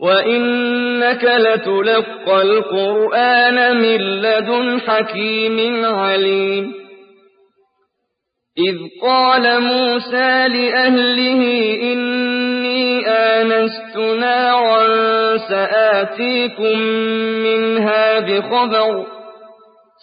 وإنك لتلقى القرآن من لدن حكيم عليم إذ قال موسى لأهله إني آنست نارا سآتيكم منها بخبر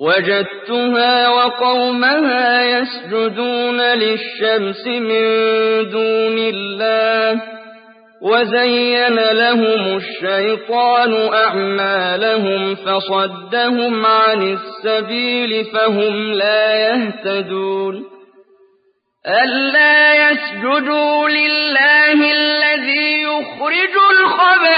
وجدتها وقومها يسجدون للشمس من دون الله وزين لهم الشيطان أعمالهم فصدهم عن السبيل فهم لا يهتدون ألا يسجدوا لله الذي يخرج الخبأ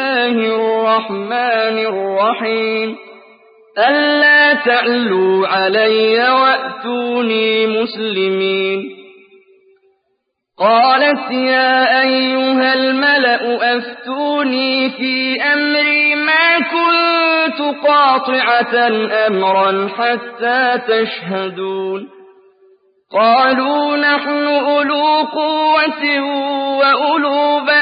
الرحمن الرحيم. ألا تعلوا علي وأتوني مسلمين. قالت يا أيها الملأ أفتوني في أمري ما كنت قاطعة أمرا حتى تشهدون. قالوا نحن أولو قوة وأولو بأس.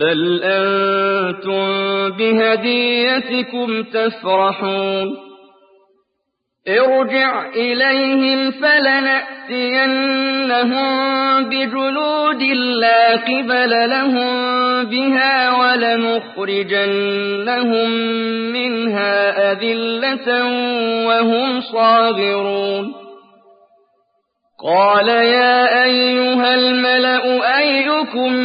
بل أنتم بهديتكم تفرحون ارجع إليهم فلنأتينهم بجنود لا قبل لهم بها ولنخرجنهم منها أذلة وهم صاغرون قال يا أيها الملأ أيكم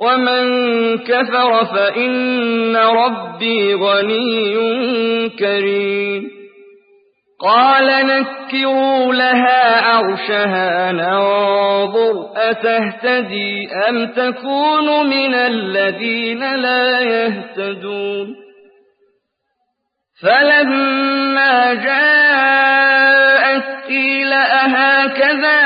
ومن كفر فإن ربي غني كريم قال نكروا لها عرشها ننظر أتهتدي أم تكون من الذين لا يهتدون فلما جاءت قيل أهكذا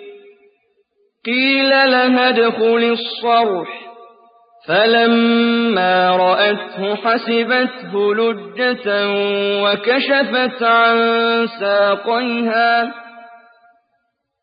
قيل لها ادخل الصرح. فلما رأته حسبته لجة وكشفت عن ساقيها.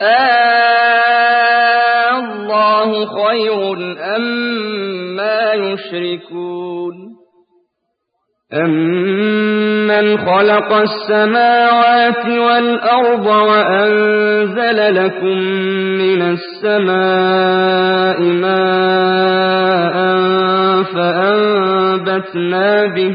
آه الله خير أما يشركون؟ أم أَمَّنْ خَلَقَ السَّمَاوَاتِ وَالْأَرْضَ وَأَنزَلَ لَكُم مِّنَ السَّمَاءِ مَاءً فَأَنبَتْنَا بِهِ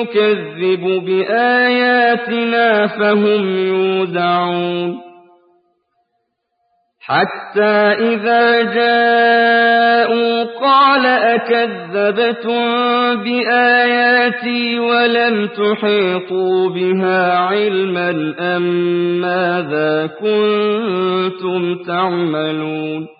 يكذب بآياتنا فهم يودعون. حتى إذا جاءوا قال أكذبتم بآياتي ولم تحيطوا بها علما أم ماذا كنتم تعملون؟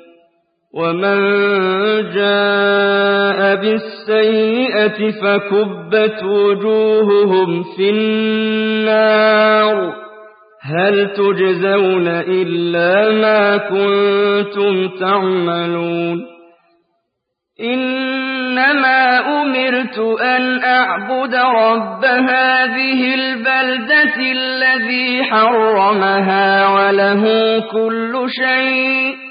ومن جاء بالسيئة فكبت وجوههم في النار هل تجزون إلا ما كنتم تعملون إنما أمرت أن أعبد رب هذه البلدة الذي حرمها وله كل شيء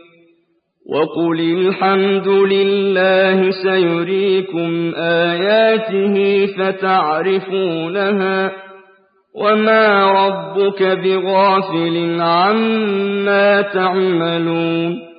وقل الحمد لله سيريكم آياته فتعرفونها وما ربك بغافل عما تعملون